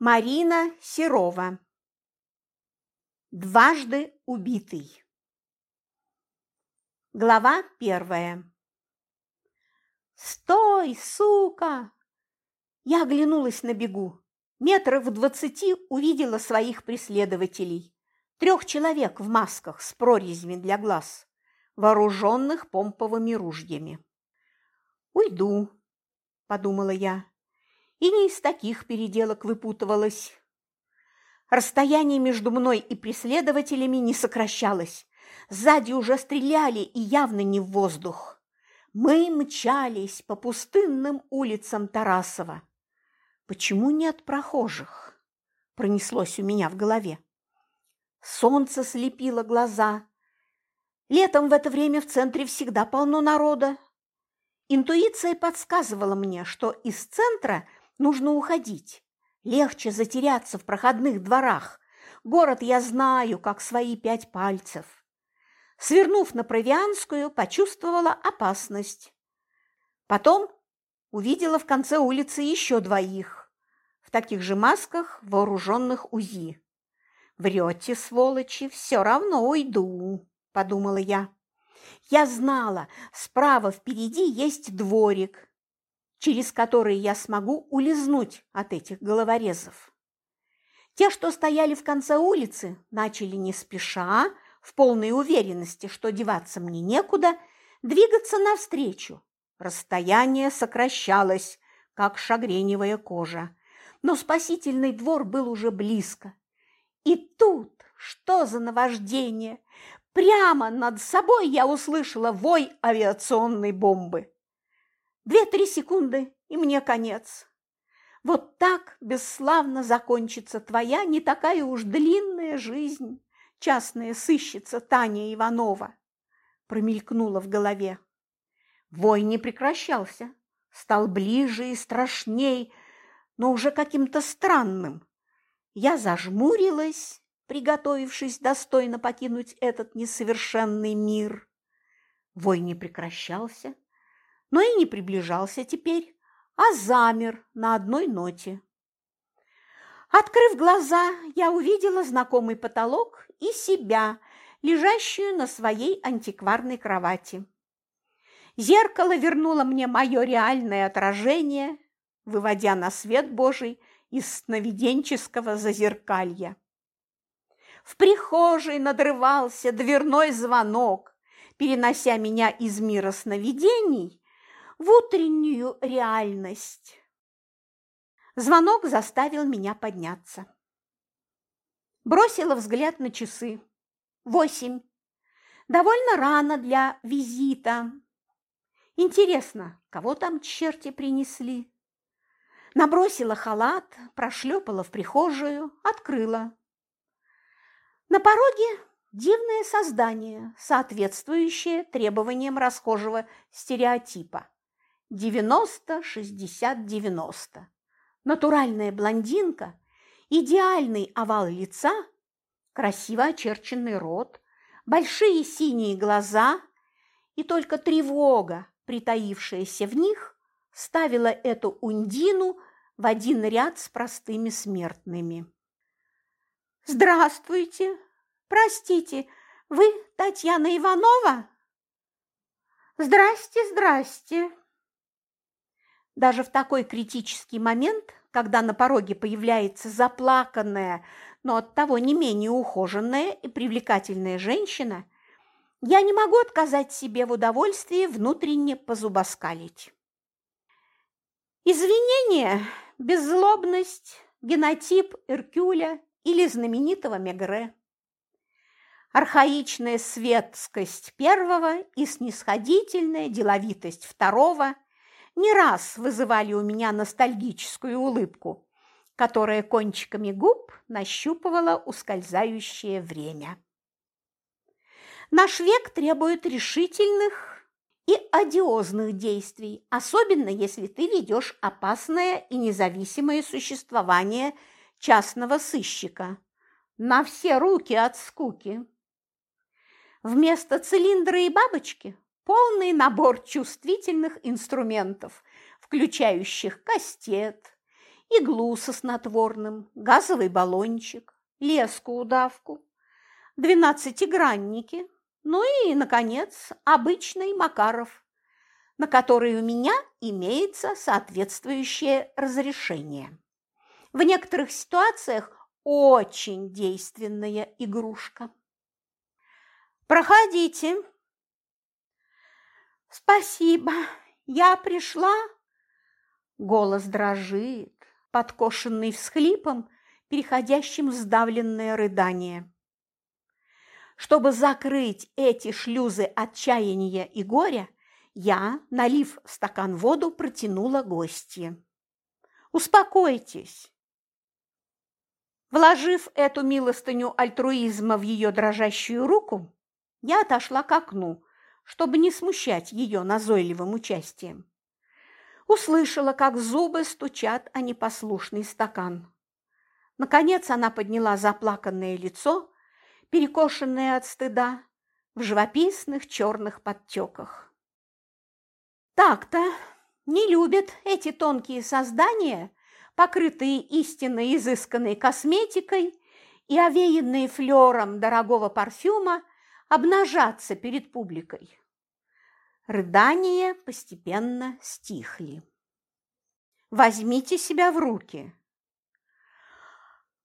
Марина Серова. Дважды убитый. Глава первая. «Стой, сука!» Я оглянулась на бегу. Метров в двадцати увидела своих преследователей. Трех человек в масках с прорезями для глаз, вооруженных помповыми ружьями. «Уйду», – подумала я и не из таких переделок выпутывалась. Расстояние между мной и преследователями не сокращалось. Сзади уже стреляли и явно не в воздух. Мы мчались по пустынным улицам Тарасова. Почему нет прохожих? Пронеслось у меня в голове. Солнце слепило глаза. Летом в это время в центре всегда полно народа. Интуиция подсказывала мне, что из центра – Нужно уходить. Легче затеряться в проходных дворах. Город я знаю, как свои пять пальцев. Свернув на Провианскую, почувствовала опасность. Потом увидела в конце улицы еще двоих, в таких же масках, вооруженных УЗИ. «Врете, сволочи, все равно уйду», – подумала я. Я знала, справа впереди есть дворик, через которые я смогу улизнуть от этих головорезов. Те, что стояли в конце улицы, начали не спеша, в полной уверенности, что деваться мне некуда, двигаться навстречу. Расстояние сокращалось, как шагреневая кожа, но спасительный двор был уже близко. И тут, что за наваждение, прямо над собой я услышала вой авиационной бомбы. Две-три секунды, и мне конец. Вот так бесславно закончится твоя не такая уж длинная жизнь, частная сыщица Таня Иванова, промелькнула в голове. Вой не прекращался, стал ближе и страшней, но уже каким-то странным. Я зажмурилась, приготовившись достойно покинуть этот несовершенный мир. Вой не прекращался, но и не приближался теперь, а замер на одной ноте. Открыв глаза, я увидела знакомый потолок и себя, лежащую на своей антикварной кровати. Зеркало вернуло мне мое реальное отражение, выводя на свет Божий из сновиденческого зазеркалья. В прихожей надрывался дверной звонок, перенося меня из мира сновидений в утреннюю реальность. Звонок заставил меня подняться. Бросила взгляд на часы. Восемь. Довольно рано для визита. Интересно, кого там черти принесли? Набросила халат, прошлепала в прихожую, открыла. На пороге дивное создание, соответствующее требованиям расхожего стереотипа. 90-60-90. Натуральная блондинка, идеальный овал лица, красиво очерченный рот, большие синие глаза и только тревога, притаившаяся в них, ставила эту Ундину в один ряд с простыми смертными. «Здравствуйте! Простите, вы Татьяна Иванова?» «Здрасте, здрасте!» Даже в такой критический момент, когда на пороге появляется заплаканная, но оттого не менее ухоженная и привлекательная женщина, я не могу отказать себе в удовольствии внутренне позубоскалить. Извинения, беззлобность, генотип Эркюля или знаменитого Мегре. Архаичная светскость первого и снисходительная деловитость второго – не раз вызывали у меня ностальгическую улыбку, которая кончиками губ нащупывала ускользающее время. Наш век требует решительных и одиозных действий, особенно если ты ведешь опасное и независимое существование частного сыщика. На все руки от скуки. Вместо цилиндра и бабочки полный набор чувствительных инструментов, включающих кастет, иглу со снотворным, газовый баллончик, леску-удавку, двенадцатигранники, ну и, наконец, обычный Макаров, на который у меня имеется соответствующее разрешение. В некоторых ситуациях очень действенная игрушка. Проходите. Спасибо, я пришла. Голос дрожит, подкошенный всхлипом, переходящим в сдавленное рыдание. Чтобы закрыть эти шлюзы отчаяния и горя, я, налив в стакан воду, протянула гостье. «Успокойтесь!» Вложив эту милостыню альтруизма в ее дрожащую руку, я отошла к окну, чтобы не смущать ее назойливым участием. Услышала, как зубы стучат о непослушный стакан. Наконец она подняла заплаканное лицо, перекошенное от стыда, в живописных черных подтеках. Так-то не любят эти тонкие создания, покрытые истинно изысканной косметикой и овеянные флером дорогого парфюма, обнажаться перед публикой. Рыдания постепенно стихли. Возьмите себя в руки.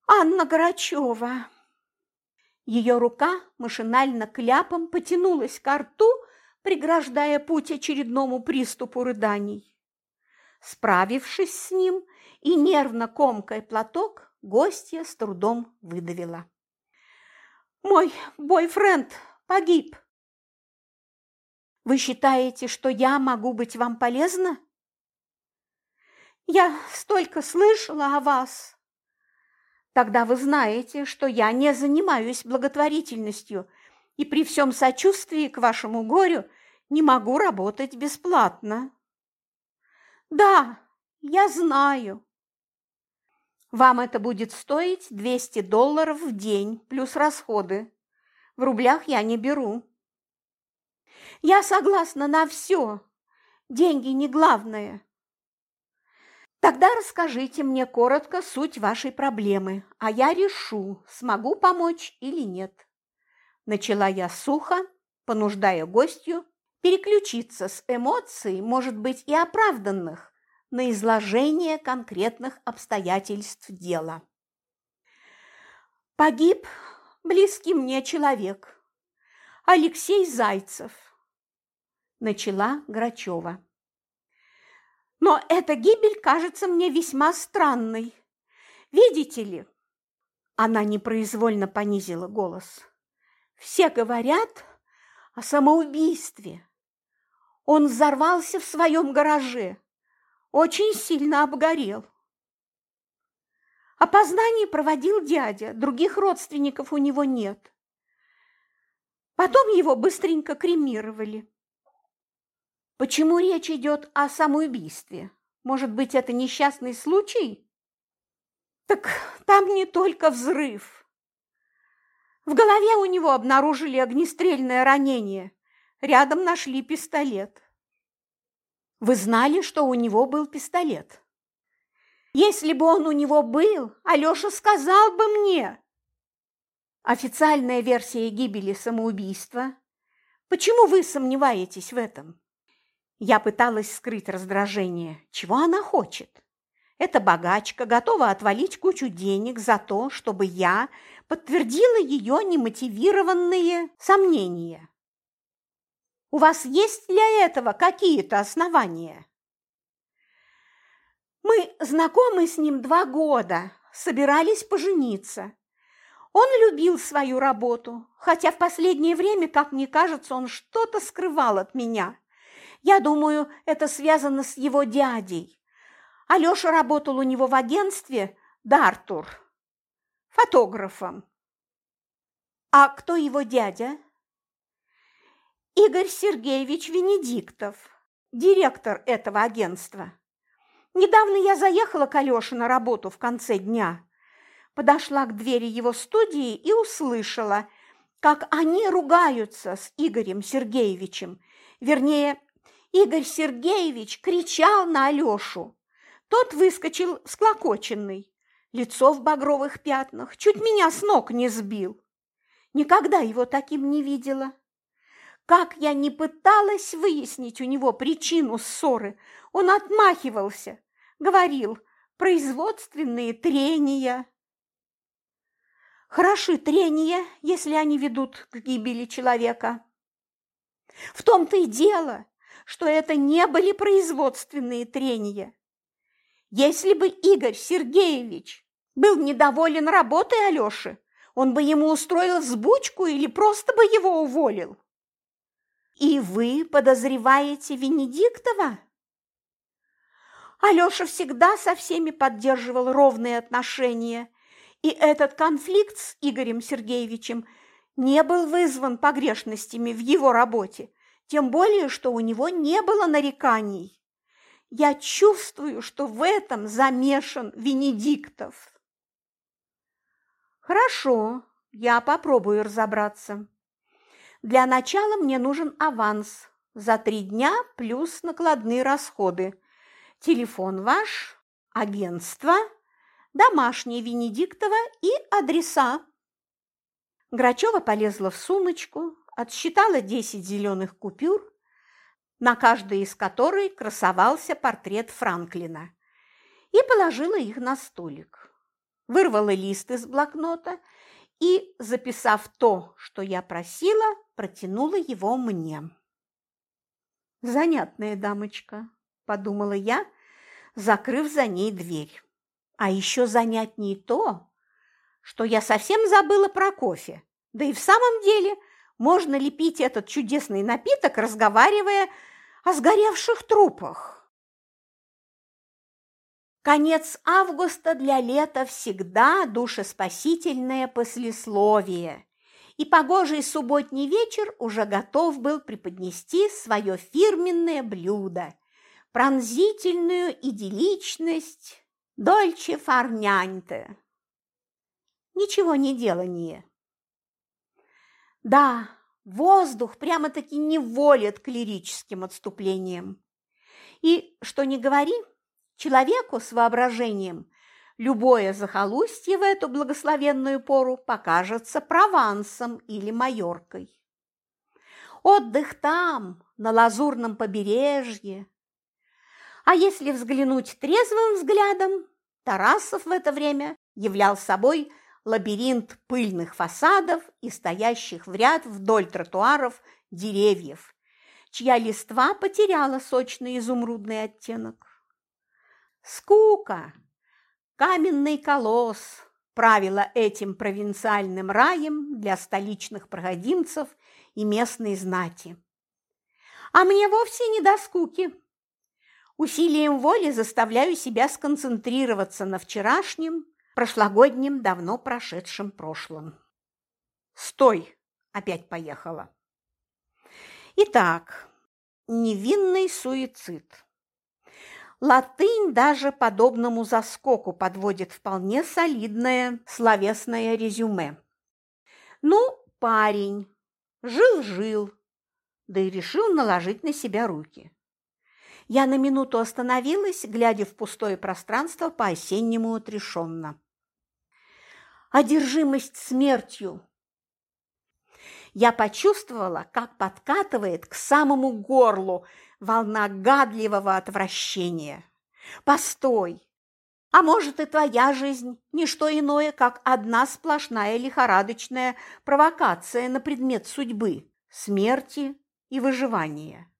Анна Грачева. Ее рука машинально кляпом потянулась к рту, преграждая путь очередному приступу рыданий. Справившись с ним и нервно комкая платок, гостья с трудом выдавила. «Мой бойфренд погиб!» «Вы считаете, что я могу быть вам полезна?» «Я столько слышала о вас!» Тогда вы знаете, что я не занимаюсь благотворительностью и при всем сочувствии к вашему горю не могу работать бесплатно. Да, я знаю. Вам это будет стоить 200 долларов в день плюс расходы. В рублях я не беру. Я согласна на все. Деньги не главное. Тогда расскажите мне коротко суть вашей проблемы, а я решу, смогу помочь или нет. Начала я сухо, понуждая гостью переключиться с эмоций, может быть, и оправданных, на изложение конкретных обстоятельств дела. Погиб близкий мне человек, Алексей Зайцев, начала Грачева. Но эта гибель кажется мне весьма странной. Видите ли, она непроизвольно понизила голос. Все говорят о самоубийстве. Он взорвался в своем гараже, очень сильно обгорел. Опознание проводил дядя, других родственников у него нет. Потом его быстренько кремировали. Почему речь идет о самоубийстве? Может быть, это несчастный случай? Так там не только взрыв. В голове у него обнаружили огнестрельное ранение. Рядом нашли пистолет. Вы знали, что у него был пистолет? Если бы он у него был, Алёша сказал бы мне. Официальная версия гибели самоубийства. Почему вы сомневаетесь в этом? Я пыталась скрыть раздражение. Чего она хочет? Эта богачка готова отвалить кучу денег за то, чтобы я подтвердила ее немотивированные сомнения. У вас есть для этого какие-то основания? Мы знакомы с ним два года, собирались пожениться. Он любил свою работу, хотя в последнее время, как мне кажется, он что-то скрывал от меня. Я думаю, это связано с его дядей. Алёша работал у него в агентстве «Дартур» фотографом. А кто его дядя? Игорь Сергеевич Венедиктов, директор этого агентства. Недавно я заехала к Алёше на работу в конце дня. Подошла к двери его студии и услышала, как они ругаются с Игорем Сергеевичем, вернее, Игорь Сергеевич кричал на Алёшу. Тот выскочил всклокоченный, лицо в багровых пятнах, чуть меня с ног не сбил. Никогда его таким не видела. Как я не пыталась выяснить у него причину ссоры, он отмахивался, говорил «производственные трения». Хороши трения, если они ведут к гибели человека. В том-то и дело, что это не были производственные трения. Если бы Игорь Сергеевич был недоволен работой Алёши, он бы ему устроил взбучку или просто бы его уволил. И вы подозреваете Венедиктова? Алёша всегда со всеми поддерживал ровные отношения, и этот конфликт с Игорем Сергеевичем не был вызван погрешностями в его работе, тем более, что у него не было нареканий. Я чувствую, что в этом замешан Венедиктов. Хорошо, я попробую разобраться. Для начала мне нужен аванс за три дня плюс накладные расходы. Телефон ваш, агентство, домашнее Венедиктова и адреса. Грачева полезла в сумочку, отсчитала десять зеленых купюр, на каждой из которой красовался портрет Франклина, и положила их на столик. Вырвала лист из блокнота и, записав то, что я просила, протянула его мне. «Занятная дамочка», – подумала я, закрыв за ней дверь. «А еще занятнее то, что я совсем забыла про кофе. Да и в самом деле можно ли пить этот чудесный напиток, разговаривая о сгоревших трупах?» Конец августа для лета всегда душеспасительное послесловие, и погожий субботний вечер уже готов был преподнести свое фирменное блюдо – пронзительную идилличность Дольче фарнянте. Ничего не делание. Да, воздух прямо-таки не волит к лирическим отступлениям. И, что ни говори, Человеку с воображением любое захолустье в эту благословенную пору покажется Провансом или Майоркой. Отдых там, на лазурном побережье. А если взглянуть трезвым взглядом, Тарасов в это время являл собой лабиринт пыльных фасадов и стоящих в ряд вдоль тротуаров деревьев, чья листва потеряла сочный изумрудный оттенок. Скука, каменный колосс правила этим провинциальным раем для столичных проходимцев и местной знати. А мне вовсе не до скуки. Усилием воли заставляю себя сконцентрироваться на вчерашнем, прошлогоднем, давно прошедшем прошлом. Стой! Опять поехала. Итак, невинный суицид. Латынь даже подобному заскоку подводит вполне солидное словесное резюме. Ну, парень, жил-жил, да и решил наложить на себя руки. Я на минуту остановилась, глядя в пустое пространство по-осеннему отрешенно. Одержимость смертью. Я почувствовала, как подкатывает к самому горлу волна гадливого отвращения. Постой! А может, и твоя жизнь – не что иное, как одна сплошная лихорадочная провокация на предмет судьбы, смерти и выживания.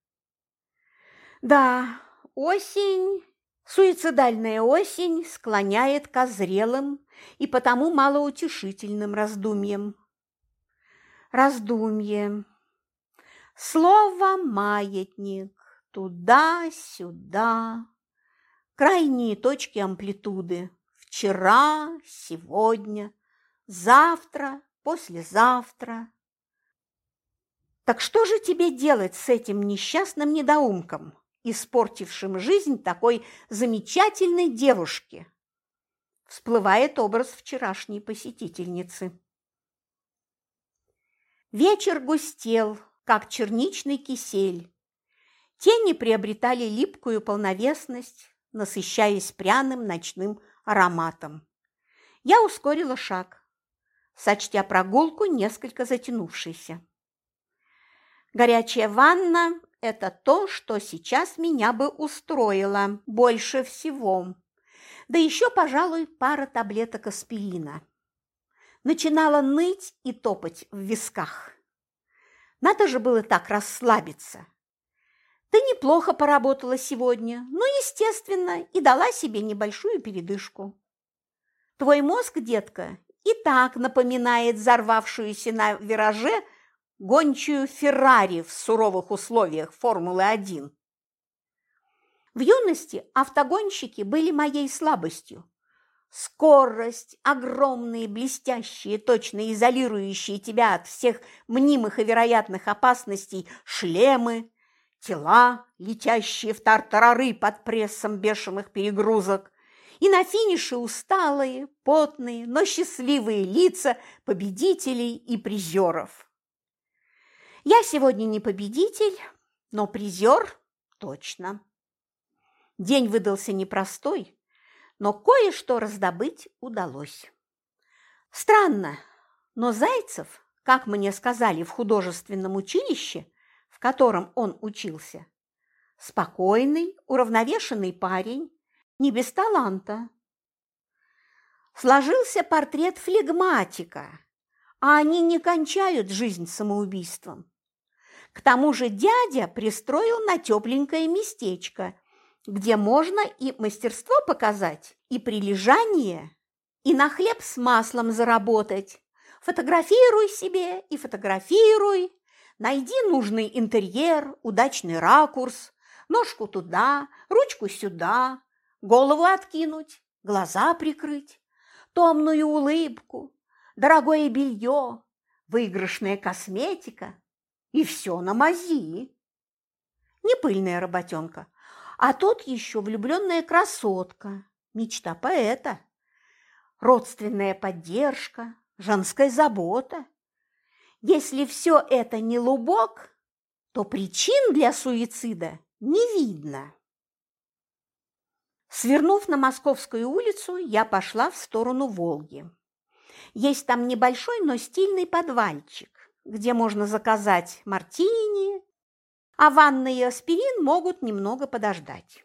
Да, осень, суицидальная осень склоняет к зрелым и потому малоутешительным раздумьям. Раздумье. Слово «маятник» туда-сюда, крайние точки амплитуды вчера, сегодня, завтра, послезавтра. Так что же тебе делать с этим несчастным недоумком, испортившим жизнь такой замечательной девушки? Всплывает образ вчерашней посетительницы. Вечер густел, как черничный кисель, Тени приобретали липкую полновесность, насыщаясь пряным ночным ароматом. Я ускорила шаг, сочтя прогулку несколько затянувшейся. Горячая ванна – это то, что сейчас меня бы устроило больше всего. Да еще, пожалуй, пара таблеток аспирина. Начинала ныть и топать в висках. Надо же было так расслабиться. Ты неплохо поработала сегодня, ну, естественно, и дала себе небольшую передышку. Твой мозг, детка, и так напоминает взорвавшуюся на вираже гончую Феррари в суровых условиях Формулы-1. В юности автогонщики были моей слабостью. Скорость, огромные, блестящие, точно изолирующие тебя от всех мнимых и вероятных опасностей шлемы, тела, летящие в тартарары под прессом бешеных перегрузок, и на финише усталые, потные, но счастливые лица победителей и призеров. Я сегодня не победитель, но призер точно. День выдался непростой, но кое-что раздобыть удалось. Странно, но Зайцев, как мне сказали в художественном училище, в котором он учился, спокойный, уравновешенный парень, не без таланта. Сложился портрет флегматика, а они не кончают жизнь самоубийством. К тому же дядя пристроил на тепленькое местечко, где можно и мастерство показать, и прилежание, и на хлеб с маслом заработать. Фотографируй себе и фотографируй, найди нужный интерьер, удачный ракурс, ножку туда, ручку сюда, голову откинуть, глаза прикрыть, томную улыбку, дорогое белье, выигрышная косметика и все на мази. Не пыльная работенка, а тут еще влюбленная красотка, мечта поэта, родственная поддержка, женская забота. Если все это не лубок, то причин для суицида не видно. Свернув на Московскую улицу, я пошла в сторону Волги. Есть там небольшой, но стильный подвальчик, где можно заказать мартини, а ванна и аспирин могут немного подождать.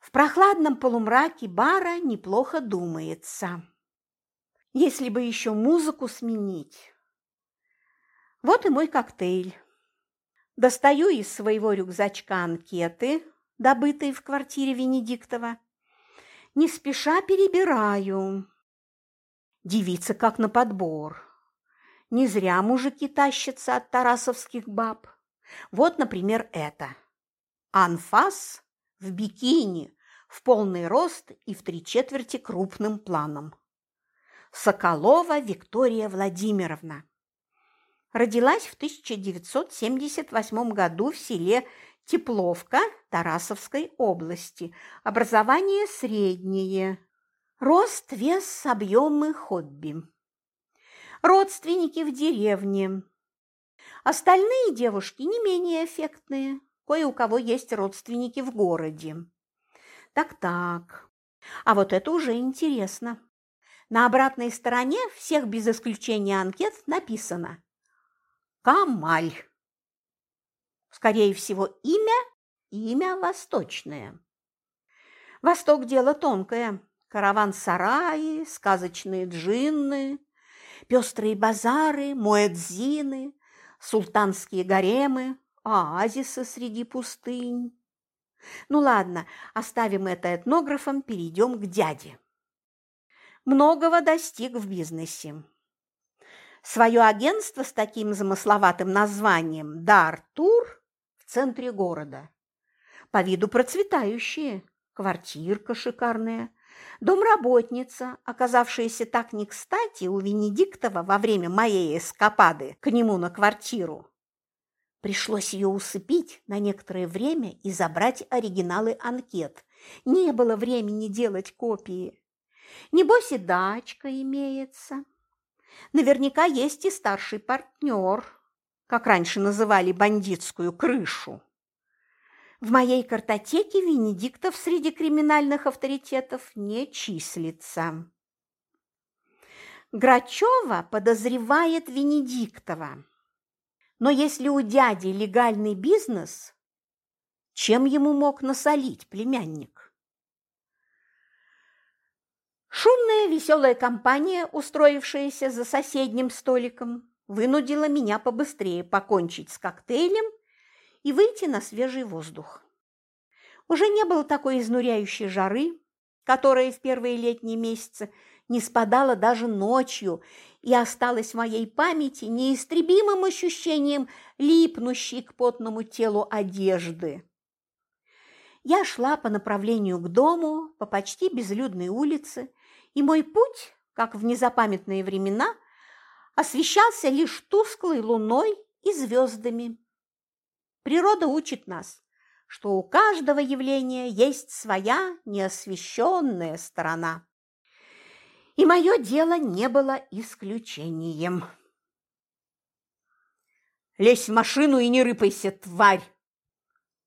В прохладном полумраке бара неплохо думается. Если бы еще музыку сменить. Вот и мой коктейль. Достаю из своего рюкзачка анкеты, добытые в квартире Венедиктова. Не спеша перебираю. Девица как на подбор. Не зря мужики тащатся от тарасовских баб. Вот, например, это. Анфас в бикини, в полный рост и в три четверти крупным планом. Соколова Виктория Владимировна. Родилась в 1978 году в селе Тепловка Тарасовской области. Образование среднее. Рост, вес, объемы, хобби. Родственники в деревне. Остальные девушки не менее эффектные. Кое у кого есть родственники в городе. Так-так. А вот это уже интересно. На обратной стороне всех без исключения анкет написано «Камаль». Скорее всего, имя – имя восточное. Восток – дело тонкое. Караван-сараи, сказочные джинны, пестрые базары, муэдзины, султанские гаремы, оазисы среди пустынь. Ну ладно, оставим это этнографом, перейдем к дяде. Многого достиг в бизнесе. Свое агентство с таким замысловатым названием «Дар Тур» в центре города. По виду процветающие, квартирка шикарная, домработница, оказавшаяся так не кстати у Венедиктова во время моей эскапады к нему на квартиру. Пришлось ее усыпить на некоторое время и забрать оригиналы анкет. Не было времени делать копии. Небось и дачка имеется. Наверняка есть и старший партнер, как раньше называли бандитскую крышу. В моей картотеке Венедиктов среди криминальных авторитетов не числится. Грачева подозревает Венедиктова. Но если у дяди легальный бизнес, чем ему мог насолить племянник? Шумная веселая компания, устроившаяся за соседним столиком, вынудила меня побыстрее покончить с коктейлем и выйти на свежий воздух. Уже не было такой изнуряющей жары, которая в первые летние месяцы не спадала даже ночью и осталась в моей памяти неистребимым ощущением липнущей к потному телу одежды. Я шла по направлению к дому, по почти безлюдной улице, и мой путь, как в незапамятные времена, освещался лишь тусклой луной и звездами. Природа учит нас, что у каждого явления есть своя неосвещенная сторона. И мое дело не было исключением. «Лезь в машину и не рыпайся, тварь!»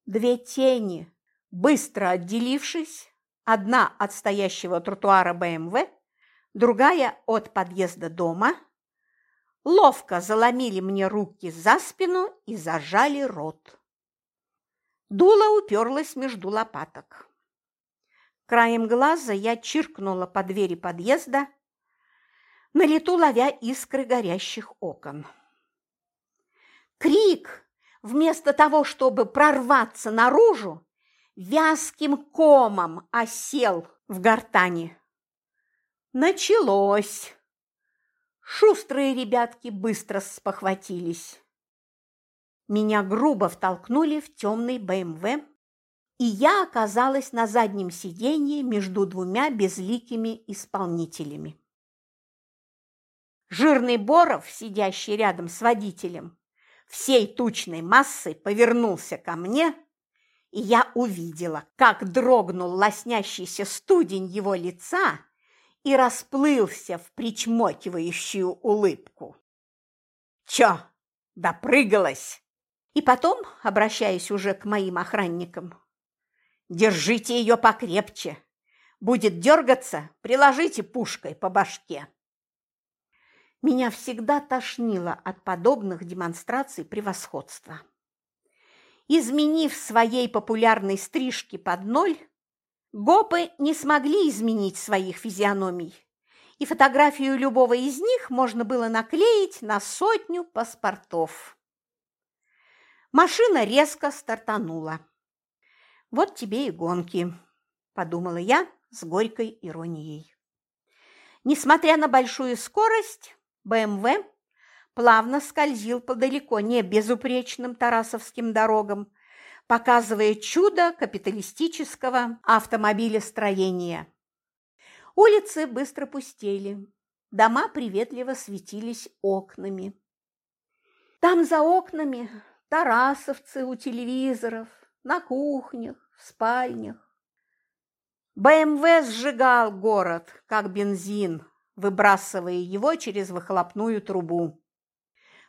Две тени, быстро отделившись, одна от стоящего тротуара БМВ, другая от подъезда дома, ловко заломили мне руки за спину и зажали рот. Дуло уперлось между лопаток. Краем глаза я чиркнула по двери подъезда, на лету ловя искры горящих окон. Крик, вместо того, чтобы прорваться наружу, вязким комом осел в гортани. Началось. Шустрые ребятки быстро спохватились. Меня грубо втолкнули в темный БМВ, и я оказалась на заднем сиденье между двумя безликими исполнителями. Жирный Боров, сидящий рядом с водителем, всей тучной массой повернулся ко мне, и я увидела, как дрогнул лоснящийся студень его лица и расплылся в причмокивающую улыбку. «Чё, допрыгалась?» И потом, обращаясь уже к моим охранникам, «Держите ее покрепче. Будет дергаться, приложите пушкой по башке». Меня всегда тошнило от подобных демонстраций превосходства. Изменив своей популярной стрижки под ноль, Гопы не смогли изменить своих физиономий, и фотографию любого из них можно было наклеить на сотню паспортов. Машина резко стартанула. «Вот тебе и гонки», – подумала я с горькой иронией. Несмотря на большую скорость, БМВ плавно скользил по далеко не безупречным тарасовским дорогам, показывая чудо капиталистического автомобилестроения. Улицы быстро пустели, дома приветливо светились окнами. Там за окнами тарасовцы у телевизоров, на кухнях, в спальнях. БМВ сжигал город, как бензин, выбрасывая его через выхлопную трубу.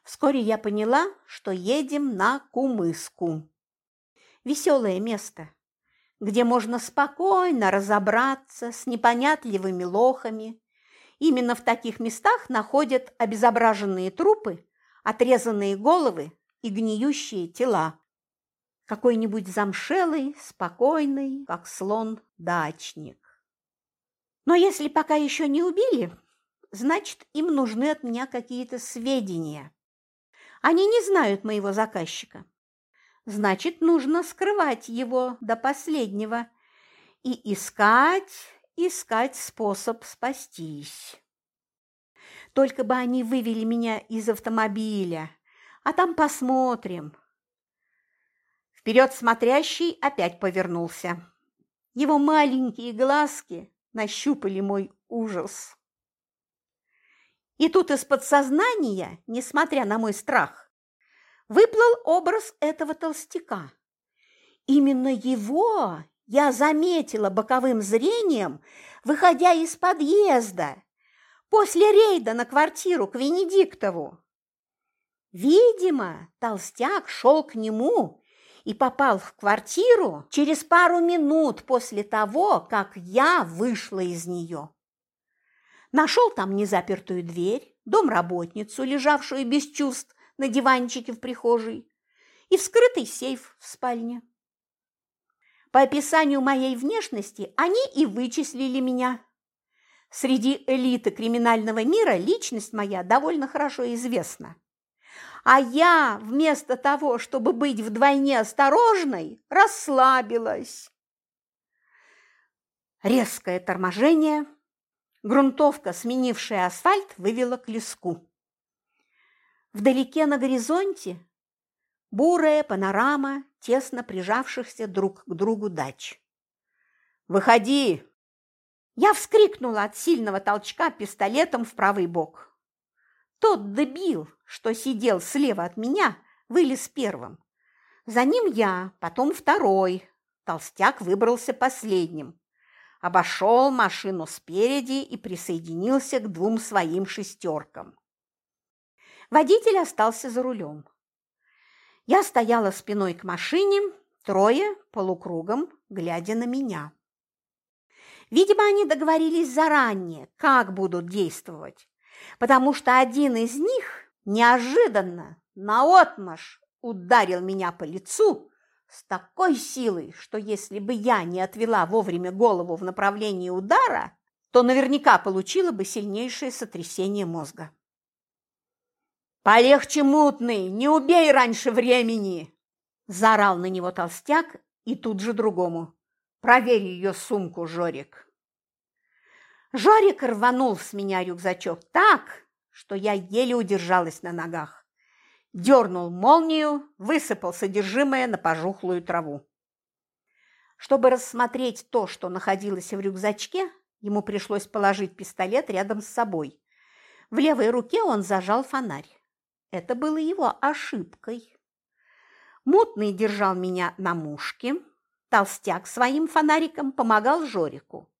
Вскоре я поняла, что едем на Кумыску веселое место, где можно спокойно разобраться с непонятливыми лохами. Именно в таких местах находят обезображенные трупы, отрезанные головы и гниющие тела. Какой-нибудь замшелый, спокойный, как слон, дачник. Но если пока еще не убили, значит, им нужны от меня какие-то сведения. Они не знают моего заказчика значит, нужно скрывать его до последнего и искать, искать способ спастись. Только бы они вывели меня из автомобиля, а там посмотрим. Вперед смотрящий опять повернулся. Его маленькие глазки нащупали мой ужас. И тут из подсознания, несмотря на мой страх, выплыл образ этого толстяка. Именно его я заметила боковым зрением, выходя из подъезда, после рейда на квартиру к Венедиктову. Видимо, толстяк шел к нему и попал в квартиру через пару минут после того, как я вышла из нее. Нашел там незапертую дверь, домработницу, лежавшую без чувств на диванчике в прихожей, и вскрытый сейф в спальне. По описанию моей внешности они и вычислили меня. Среди элиты криминального мира личность моя довольно хорошо известна. А я, вместо того, чтобы быть вдвойне осторожной, расслабилась. Резкое торможение. Грунтовка, сменившая асфальт, вывела к леску. Вдалеке на горизонте бурая панорама тесно прижавшихся друг к другу дач. «Выходи!» Я вскрикнула от сильного толчка пистолетом в правый бок. Тот дебил, что сидел слева от меня, вылез первым. За ним я, потом второй. Толстяк выбрался последним. Обошел машину спереди и присоединился к двум своим шестеркам. Водитель остался за рулем. Я стояла спиной к машине, трое полукругом, глядя на меня. Видимо, они договорились заранее, как будут действовать, потому что один из них неожиданно, наотмашь, ударил меня по лицу с такой силой, что если бы я не отвела вовремя голову в направлении удара, то наверняка получила бы сильнейшее сотрясение мозга. «Полегче, мутный, не убей раньше времени!» Заорал на него толстяк и тут же другому. «Проверь ее сумку, Жорик!» Жорик рванул с меня рюкзачок так, что я еле удержалась на ногах. Дернул молнию, высыпал содержимое на пожухлую траву. Чтобы рассмотреть то, что находилось в рюкзачке, ему пришлось положить пистолет рядом с собой. В левой руке он зажал фонарь. Это было его ошибкой. Мутный держал меня на мушке, толстяк своим фонариком помогал Жорику.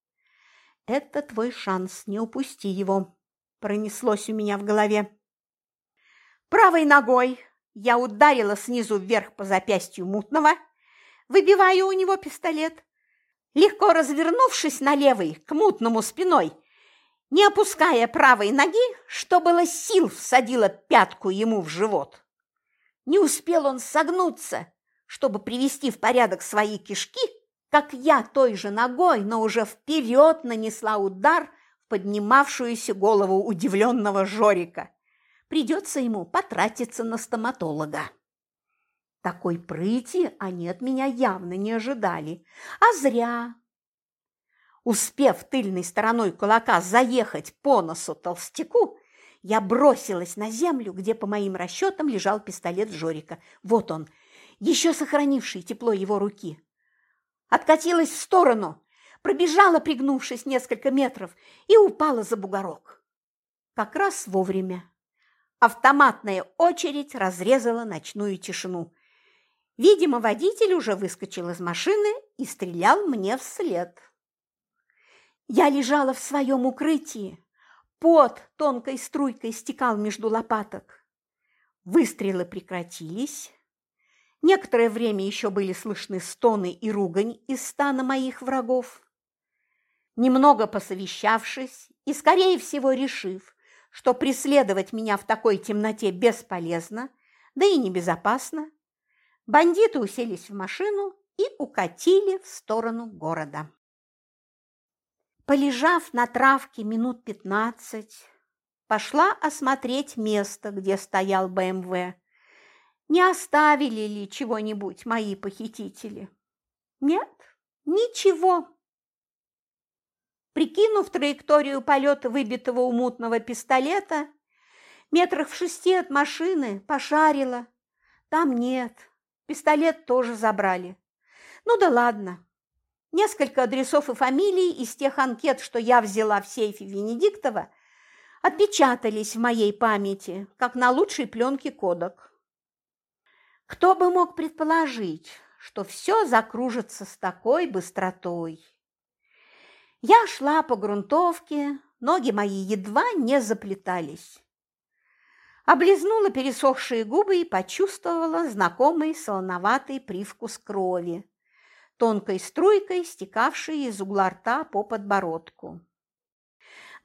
«Это твой шанс, не упусти его», – пронеслось у меня в голове. Правой ногой я ударила снизу вверх по запястью мутного, выбивая у него пистолет. Легко развернувшись на левой к мутному спиной, не опуская правой ноги, что было сил, всадила пятку ему в живот. Не успел он согнуться, чтобы привести в порядок свои кишки, как я той же ногой, но уже вперед нанесла удар в поднимавшуюся голову удивленного Жорика. Придется ему потратиться на стоматолога. Такой прыти они от меня явно не ожидали. А зря. Успев тыльной стороной кулака заехать по носу толстяку, я бросилась на землю, где, по моим расчетам, лежал пистолет Жорика. Вот он, еще сохранивший тепло его руки. Откатилась в сторону, пробежала, пригнувшись несколько метров, и упала за бугорок. Как раз вовремя. Автоматная очередь разрезала ночную тишину. Видимо, водитель уже выскочил из машины и стрелял мне вслед. Я лежала в своем укрытии. Пот тонкой струйкой стекал между лопаток. Выстрелы прекратились. Некоторое время еще были слышны стоны и ругань из стана моих врагов. Немного посовещавшись и, скорее всего, решив, что преследовать меня в такой темноте бесполезно, да и небезопасно, бандиты уселись в машину и укатили в сторону города. Полежав на травке минут пятнадцать, пошла осмотреть место, где стоял БМВ. Не оставили ли чего-нибудь мои похитители? Нет, ничего. Прикинув траекторию полета выбитого у мутного пистолета, метрах в шести от машины пошарила. Там нет, пистолет тоже забрали. Ну да ладно, Несколько адресов и фамилий из тех анкет, что я взяла в сейфе Венедиктова, отпечатались в моей памяти, как на лучшей пленке кодек. Кто бы мог предположить, что все закружится с такой быстротой? Я шла по грунтовке, ноги мои едва не заплетались. Облизнула пересохшие губы и почувствовала знакомый солоноватый привкус крови, тонкой струйкой, стекавшей из угла рта по подбородку.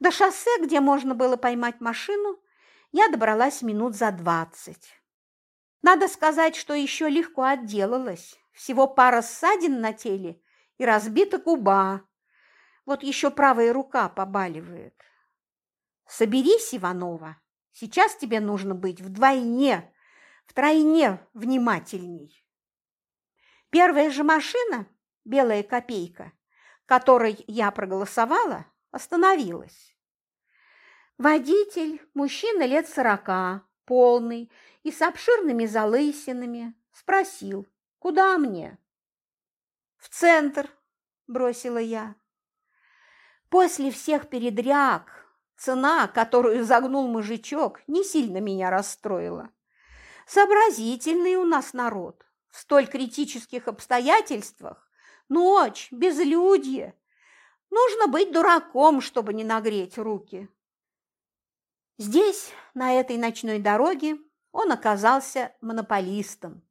До шоссе, где можно было поймать машину, я добралась минут за двадцать. Надо сказать, что еще легко отделалась. Всего пара ссадин на теле и разбита губа. Вот еще правая рука побаливает. Соберись, Иванова. Сейчас тебе нужно быть вдвойне, втройне внимательней. Первая же машина, белая копейка, которой я проголосовала, остановилась. Водитель, мужчина лет сорока, полный и с обширными залысинами, спросил, куда мне? В центр, бросила я. После всех передряг цена, которую загнул мужичок, не сильно меня расстроила. Сообразительный у нас народ. В столь критических обстоятельствах ночь, безлюдье. Нужно быть дураком, чтобы не нагреть руки. Здесь, на этой ночной дороге, он оказался монополистом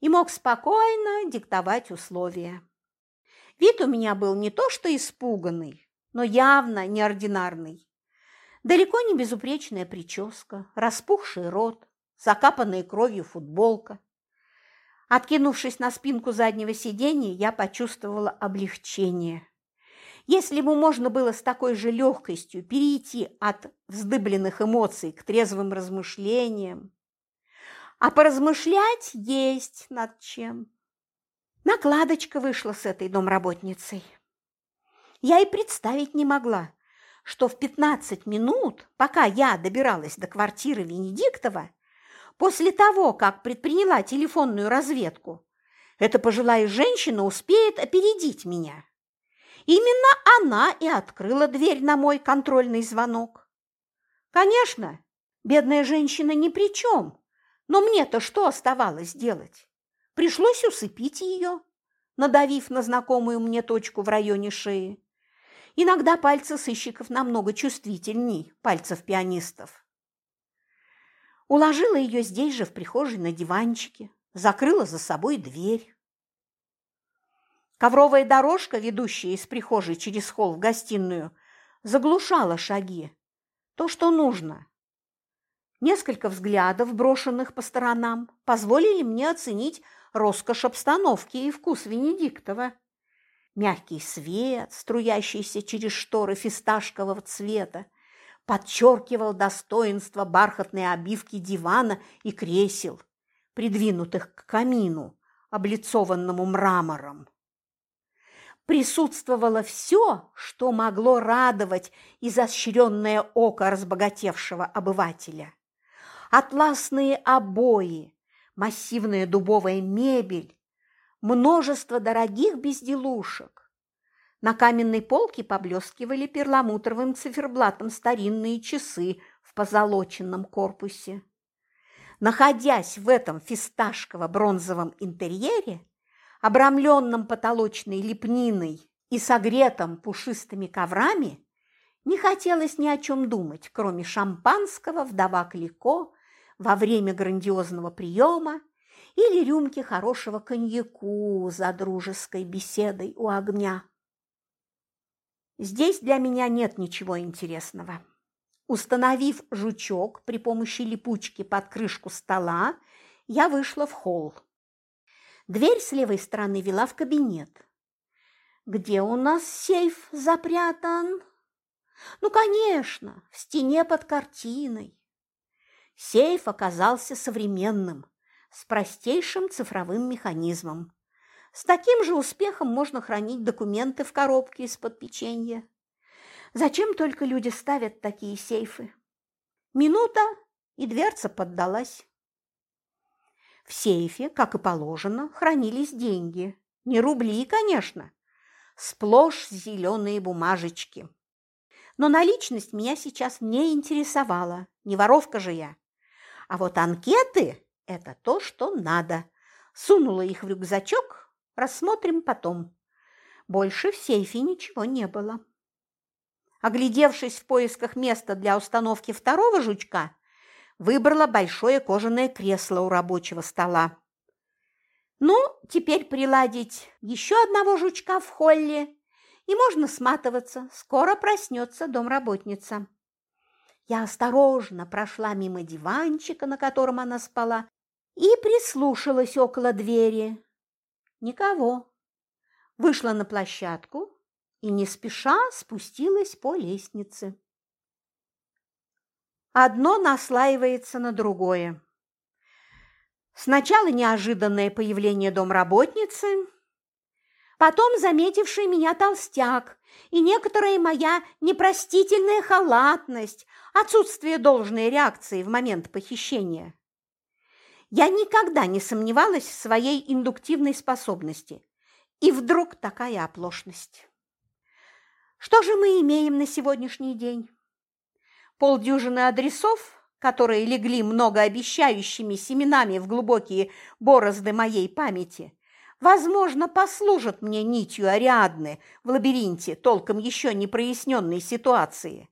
и мог спокойно диктовать условия. Вид у меня был не то что испуганный, но явно неординарный. Далеко не безупречная прическа, распухший рот, закапанная кровью футболка. Откинувшись на спинку заднего сиденья, я почувствовала облегчение. Если бы можно было с такой же легкостью перейти от вздыбленных эмоций к трезвым размышлениям, а поразмышлять есть над чем. Накладочка вышла с этой домработницей. Я и представить не могла, что в 15 минут, пока я добиралась до квартиры Венедиктова, после того, как предприняла телефонную разведку, эта пожилая женщина успеет опередить меня. Именно она и открыла дверь на мой контрольный звонок. Конечно, бедная женщина ни при чем, но мне-то что оставалось делать? Пришлось усыпить ее, надавив на знакомую мне точку в районе шеи. Иногда пальцы сыщиков намного чувствительней пальцев пианистов. Уложила ее здесь же, в прихожей, на диванчике, закрыла за собой дверь. Ковровая дорожка, ведущая из прихожей через холл в гостиную, заглушала шаги. То, что нужно. Несколько взглядов, брошенных по сторонам, позволили мне оценить роскошь обстановки и вкус Венедиктова. Мягкий свет, струящийся через шторы фисташкового цвета, подчеркивал достоинство бархатной обивки дивана и кресел, придвинутых к камину, облицованному мрамором. Присутствовало все, что могло радовать изощренное око разбогатевшего обывателя. Атласные обои, массивная дубовая мебель, множество дорогих безделушек. На каменной полке поблескивали перламутровым циферблатом старинные часы в позолоченном корпусе. Находясь в этом фисташково-бронзовом интерьере, обрамленном потолочной лепниной и согретом пушистыми коврами, не хотелось ни о чем думать, кроме шампанского вдова Клико во время грандиозного приема или рюмки хорошего коньяку за дружеской беседой у огня. Здесь для меня нет ничего интересного. Установив жучок при помощи липучки под крышку стола, я вышла в холл. Дверь с левой стороны вела в кабинет. Где у нас сейф запрятан? Ну, конечно, в стене под картиной. Сейф оказался современным, с простейшим цифровым механизмом. С таким же успехом можно хранить документы в коробке из-под печенья. Зачем только люди ставят такие сейфы? Минута, и дверца поддалась. В сейфе, как и положено, хранились деньги. Не рубли, конечно. Сплошь зеленые бумажечки. Но наличность меня сейчас не интересовала. Не воровка же я. А вот анкеты – это то, что надо. Сунула их в рюкзачок, рассмотрим потом. Больше в сейфе ничего не было. Оглядевшись в поисках места для установки второго жучка, выбрала большое кожаное кресло у рабочего стола. Ну, теперь приладить еще одного жучка в холле, и можно сматываться, скоро проснется домработница. Я осторожно прошла мимо диванчика, на котором она спала, и прислушалась около двери. Никого. Вышла на площадку и не спеша спустилась по лестнице. Одно наслаивается на другое. Сначала неожиданное появление домработницы, потом заметивший меня толстяк и некоторая моя непростительная халатность, отсутствие должной реакции в момент похищения. Я никогда не сомневалась в своей индуктивной способности. И вдруг такая оплошность. Что же мы имеем на сегодняшний день? Полдюжины адресов, которые легли многообещающими семенами в глубокие борозды моей памяти, возможно, послужат мне нитью Ариадны в лабиринте толком еще не проясненной ситуации.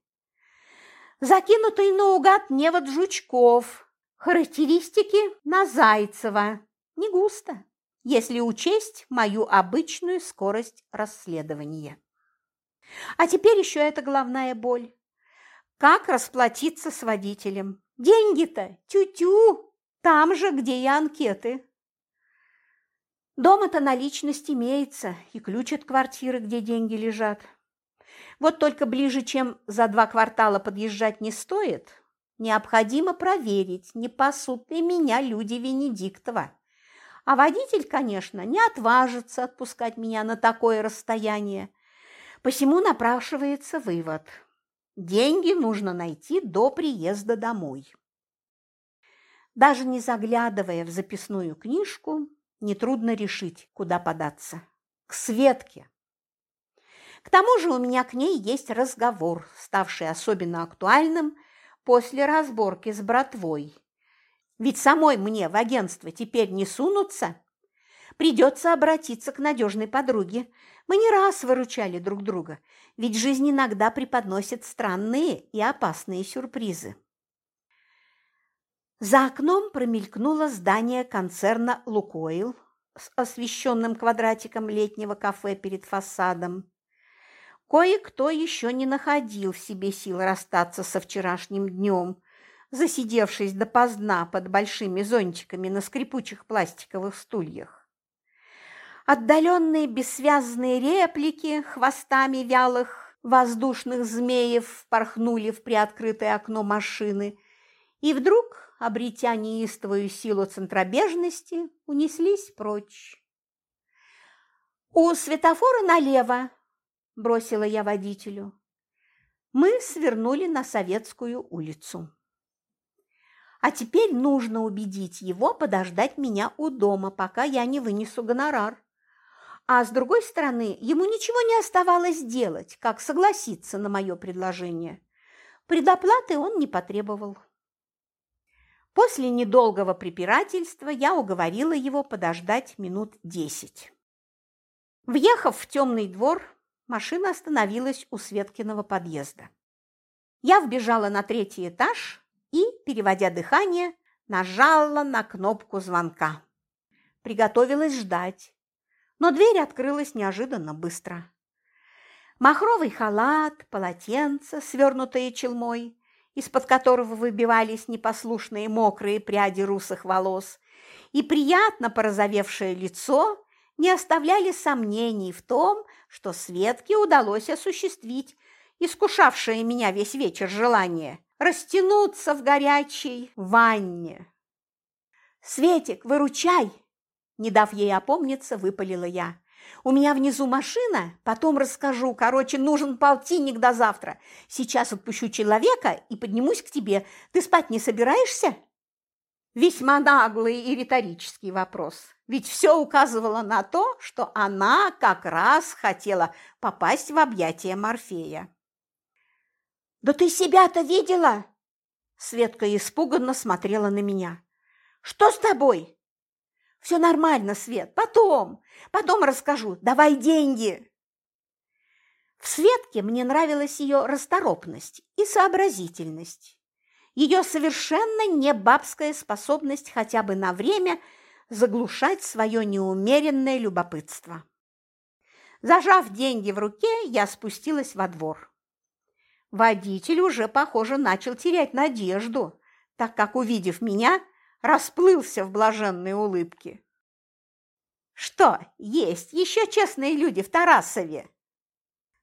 Закинутый наугад невод жучков – Характеристики на Зайцева. Не густо, если учесть мою обычную скорость расследования. А теперь еще эта головная боль. Как расплатиться с водителем? Деньги-то тю-тю, там же, где и анкеты. Дома-то наличность имеется, и ключ от квартиры, где деньги лежат. Вот только ближе, чем за два квартала подъезжать не стоит, Необходимо проверить, не пасут ли меня люди Венедиктова. А водитель, конечно, не отважится отпускать меня на такое расстояние. Посему напрашивается вывод. Деньги нужно найти до приезда домой. Даже не заглядывая в записную книжку, нетрудно решить, куда податься. К Светке. К тому же у меня к ней есть разговор, ставший особенно актуальным – после разборки с братвой. Ведь самой мне в агентство теперь не сунуться. Придется обратиться к надежной подруге. Мы не раз выручали друг друга, ведь жизнь иногда преподносит странные и опасные сюрпризы. За окном промелькнуло здание концерна «Лукойл» с освещенным квадратиком летнего кафе перед фасадом. Кое-кто еще не находил в себе сил расстаться со вчерашним днем, засидевшись допоздна под большими зонтиками на скрипучих пластиковых стульях. Отдаленные бессвязные реплики хвостами вялых воздушных змеев порхнули в приоткрытое окно машины и вдруг, обретя неистовую силу центробежности, унеслись прочь. У светофора налево бросила я водителю. Мы свернули на Советскую улицу. А теперь нужно убедить его подождать меня у дома, пока я не вынесу гонорар. А с другой стороны, ему ничего не оставалось делать, как согласиться на мое предложение. Предоплаты он не потребовал. После недолгого препирательства я уговорила его подождать минут десять. Въехав в темный двор, машина остановилась у Светкиного подъезда. Я вбежала на третий этаж и, переводя дыхание, нажала на кнопку звонка. Приготовилась ждать, но дверь открылась неожиданно быстро. Махровый халат, полотенце, свернутое челмой, из-под которого выбивались непослушные мокрые пряди русых волос, и приятно порозовевшее лицо не оставляли сомнений в том, что Светке удалось осуществить искушавшее меня весь вечер желание растянуться в горячей ванне. «Светик, выручай!» Не дав ей опомниться, выпалила я. «У меня внизу машина, потом расскажу. Короче, нужен полтинник до завтра. Сейчас отпущу человека и поднимусь к тебе. Ты спать не собираешься?» Весьма наглый и риторический вопрос, ведь все указывало на то, что она как раз хотела попасть в объятия Морфея. «Да ты себя-то видела?» Светка испуганно смотрела на меня. «Что с тобой?» «Все нормально, Свет, потом, потом расскажу. Давай деньги!» В Светке мне нравилась ее расторопность и сообразительность. Ее совершенно не бабская способность хотя бы на время заглушать свое неумеренное любопытство. Зажав деньги в руке, я спустилась во двор. Водитель уже, похоже, начал терять надежду, так как, увидев меня, расплылся в блаженной улыбке. Что, есть еще честные люди в Тарасове?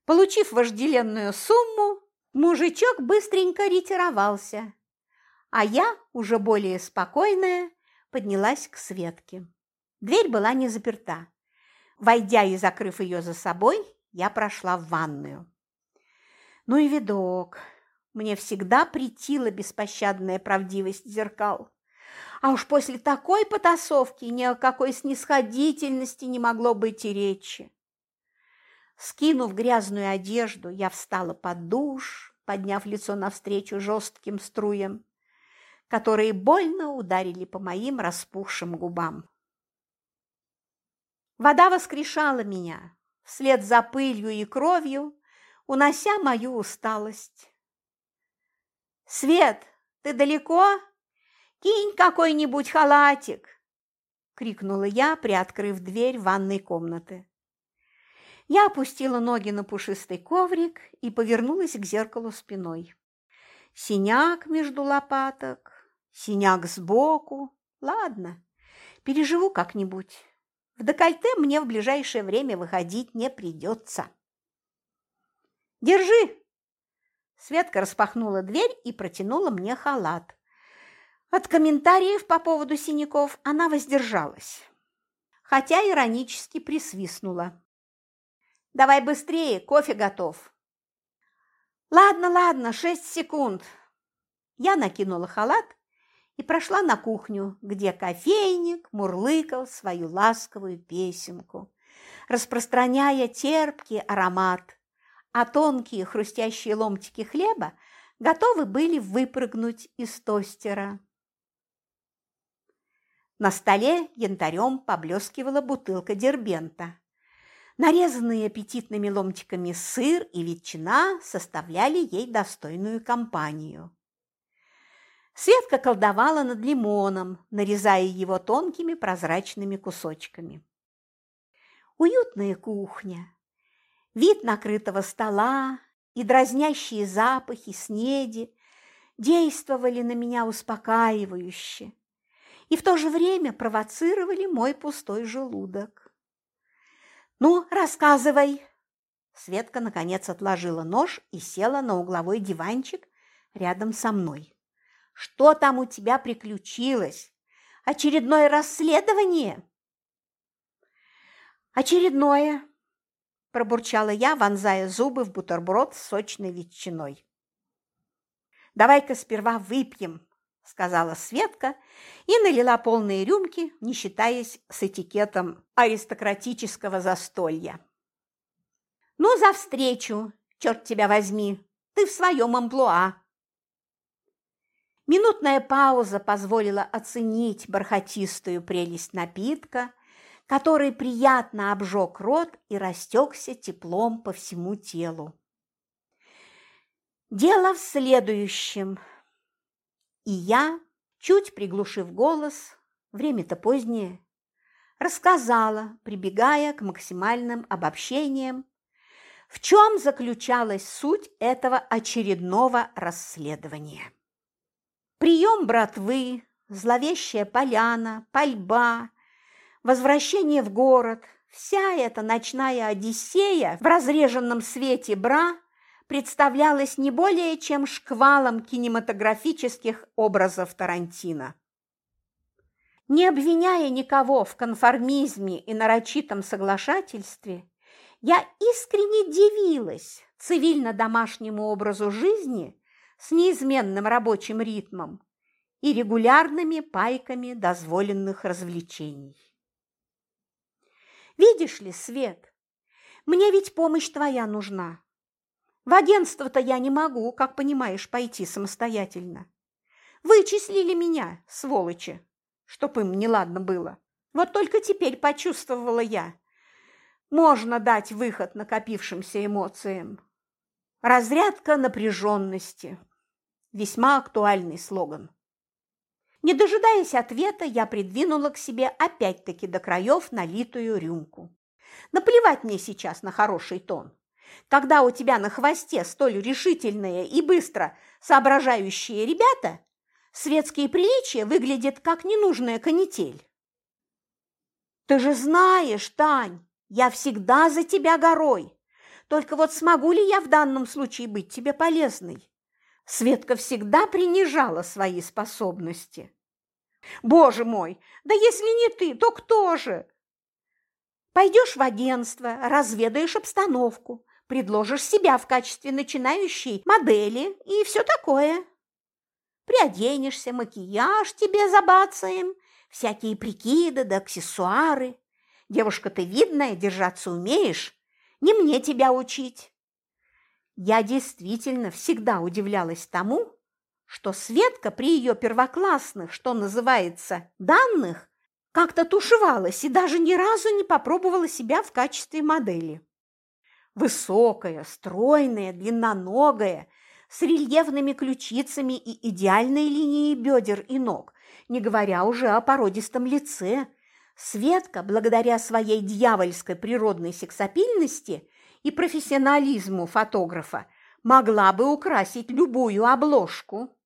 Получив вожделенную сумму, мужичок быстренько ретировался, а я, уже более спокойная, поднялась к Светке. Дверь была не заперта. Войдя и закрыв ее за собой, я прошла в ванную. Ну и видок. Мне всегда претила беспощадная правдивость зеркал. А уж после такой потасовки ни о какой снисходительности не могло быть и речи. Скинув грязную одежду, я встала под душ, подняв лицо навстречу жестким струям, которые больно ударили по моим распухшим губам. Вода воскрешала меня, вслед за пылью и кровью, унося мою усталость. «Свет, ты далеко? Кинь какой-нибудь халатик!» – крикнула я, приоткрыв дверь ванной комнаты. Я опустила ноги на пушистый коврик и повернулась к зеркалу спиной. Синяк между лопаток, синяк сбоку. Ладно, переживу как-нибудь. В декольте мне в ближайшее время выходить не придется. Держи!» Светка распахнула дверь и протянула мне халат. От комментариев по поводу синяков она воздержалась, хотя иронически присвистнула. «Давай быстрее, кофе готов!» «Ладно, ладно, шесть секунд!» Я накинула халат и прошла на кухню, где кофейник мурлыкал свою ласковую песенку, распространяя терпкий аромат а тонкие хрустящие ломтики хлеба готовы были выпрыгнуть из тостера. На столе янтарем поблескивала бутылка дербента. Нарезанные аппетитными ломтиками сыр и ветчина составляли ей достойную компанию. Светка колдовала над лимоном, нарезая его тонкими прозрачными кусочками. Уютная кухня, Вид накрытого стола и дразнящие запахи снеди действовали на меня успокаивающе и в то же время провоцировали мой пустой желудок. «Ну, рассказывай!» Светка, наконец, отложила нож и села на угловой диванчик рядом со мной. «Что там у тебя приключилось? Очередное расследование?» «Очередное», пробурчала я, вонзая зубы в бутерброд с сочной ветчиной. «Давай-ка сперва выпьем», – сказала Светка и налила полные рюмки, не считаясь с этикетом аристократического застолья. «Ну, за встречу, черт тебя возьми, ты в своем амплуа!» Минутная пауза позволила оценить бархатистую прелесть напитка, который приятно обжег рот и растекся теплом по всему телу. Дело в следующем. И я, чуть приглушив голос, время-то позднее, рассказала, прибегая к максимальным обобщениям, в чем заключалась суть этого очередного расследования. Прием братвы, зловещая поляна, пальба, возвращение в город, вся эта ночная Одиссея в разреженном свете бра представлялась не более чем шквалом кинематографических образов Тарантино. Не обвиняя никого в конформизме и нарочитом соглашательстве, я искренне дивилась цивильно-домашнему образу жизни с неизменным рабочим ритмом и регулярными пайками дозволенных развлечений. Видишь ли, Свет, мне ведь помощь твоя нужна. В агентство-то я не могу, как понимаешь, пойти самостоятельно. Вычислили меня, сволочи, чтоб им неладно было. Вот только теперь почувствовала я. Можно дать выход накопившимся эмоциям. Разрядка напряженности. Весьма актуальный слоган. Не дожидаясь ответа, я придвинула к себе опять-таки до краев налитую рюмку. Наплевать мне сейчас на хороший тон. Когда у тебя на хвосте столь решительные и быстро соображающие ребята, светские приличия выглядят как ненужная канитель. Ты же знаешь, Тань, я всегда за тебя горой. Только вот смогу ли я в данном случае быть тебе полезной? Светка всегда принижала свои способности. Боже мой, да если не ты, то кто же? Пойдешь в агентство, разведаешь обстановку, предложишь себя в качестве начинающей модели и все такое. Приоденешься, макияж тебе забацаем, всякие прикиды да аксессуары. Девушка ты видная, держаться умеешь, не мне тебя учить. Я действительно всегда удивлялась тому, что Светка при ее первоклассных, что называется, данных, как-то тушевалась и даже ни разу не попробовала себя в качестве модели. Высокая, стройная, длинноногая, с рельефными ключицами и идеальной линией бедер и ног, не говоря уже о породистом лице, Светка, благодаря своей дьявольской природной сексапильности и профессионализму фотографа, могла бы украсить любую обложку.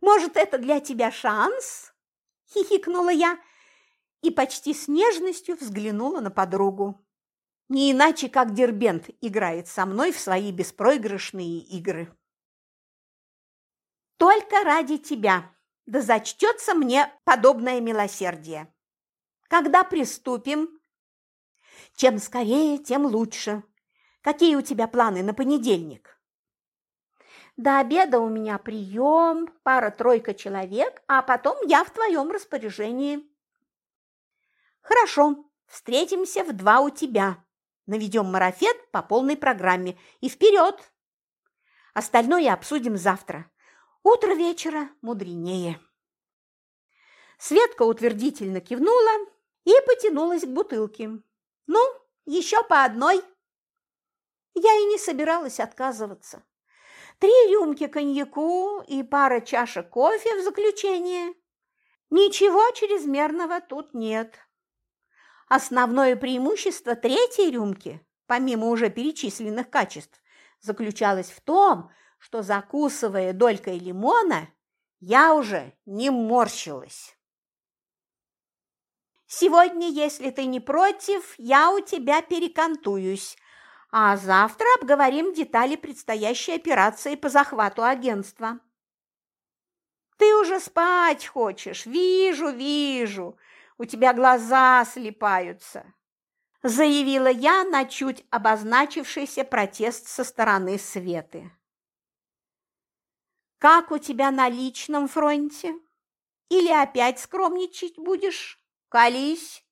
«Может, это для тебя шанс?» – хихикнула я и почти с нежностью взглянула на подругу. Не иначе, как Дербент играет со мной в свои беспроигрышные игры. «Только ради тебя, да зачтется мне подобное милосердие!» Когда приступим? Чем скорее, тем лучше. Какие у тебя планы на понедельник? До обеда у меня прием, пара-тройка человек, а потом я в твоем распоряжении. Хорошо, встретимся в два у тебя. Наведем марафет по полной программе. И вперед! Остальное обсудим завтра. Утро вечера мудренее. Светка утвердительно кивнула и потянулась к бутылке. «Ну, еще по одной!» Я и не собиралась отказываться. Три рюмки коньяку и пара чашек кофе в заключение. Ничего чрезмерного тут нет. Основное преимущество третьей рюмки, помимо уже перечисленных качеств, заключалось в том, что, закусывая долькой лимона, я уже не морщилась. Сегодня, если ты не против, я у тебя перекантуюсь, а завтра обговорим детали предстоящей операции по захвату агентства. Ты уже спать хочешь, вижу, вижу, у тебя глаза слепаются, заявила я на чуть обозначившийся протест со стороны Светы. Как у тебя на личном фронте? Или опять скромничать будешь? Колись.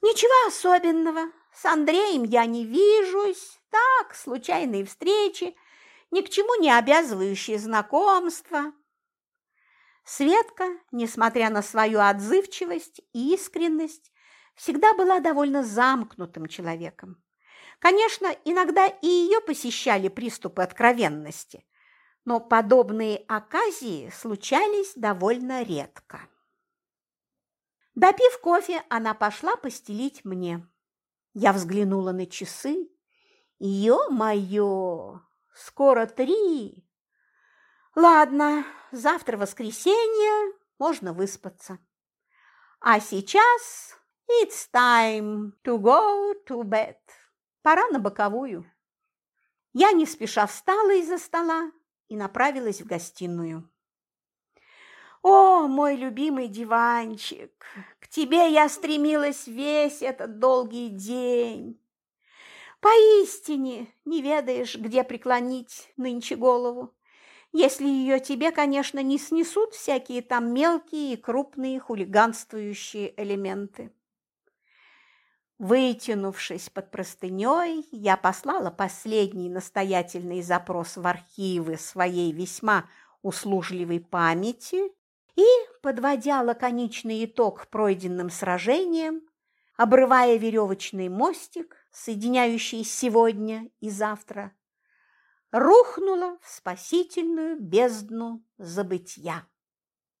Ничего особенного. С Андреем я не вижусь. Так, случайные встречи, ни к чему не обязывающие знакомства. Светка, несмотря на свою отзывчивость и искренность, всегда была довольно замкнутым человеком. Конечно, иногда и ее посещали приступы откровенности, но подобные оказии случались довольно редко. Допив кофе, она пошла постелить мне. Я взглянула на часы. Ё-моё, скоро три. Ладно, завтра воскресенье, можно выспаться. А сейчас it's time to go to bed. Пора на боковую. Я не спеша встала из-за стола и направилась в гостиную. О, мой любимый диванчик, к тебе я стремилась весь этот долгий день. Поистине не ведаешь, где преклонить нынче голову, если ее тебе, конечно, не снесут всякие там мелкие и крупные хулиганствующие элементы. Вытянувшись под простыней, я послала последний настоятельный запрос в архивы своей весьма услужливой памяти и, подводя лаконичный итог пройденным сражениям, обрывая веревочный мостик, соединяющий сегодня и завтра, рухнула в спасительную бездну забытья.